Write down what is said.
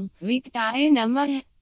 विकटाय नमः।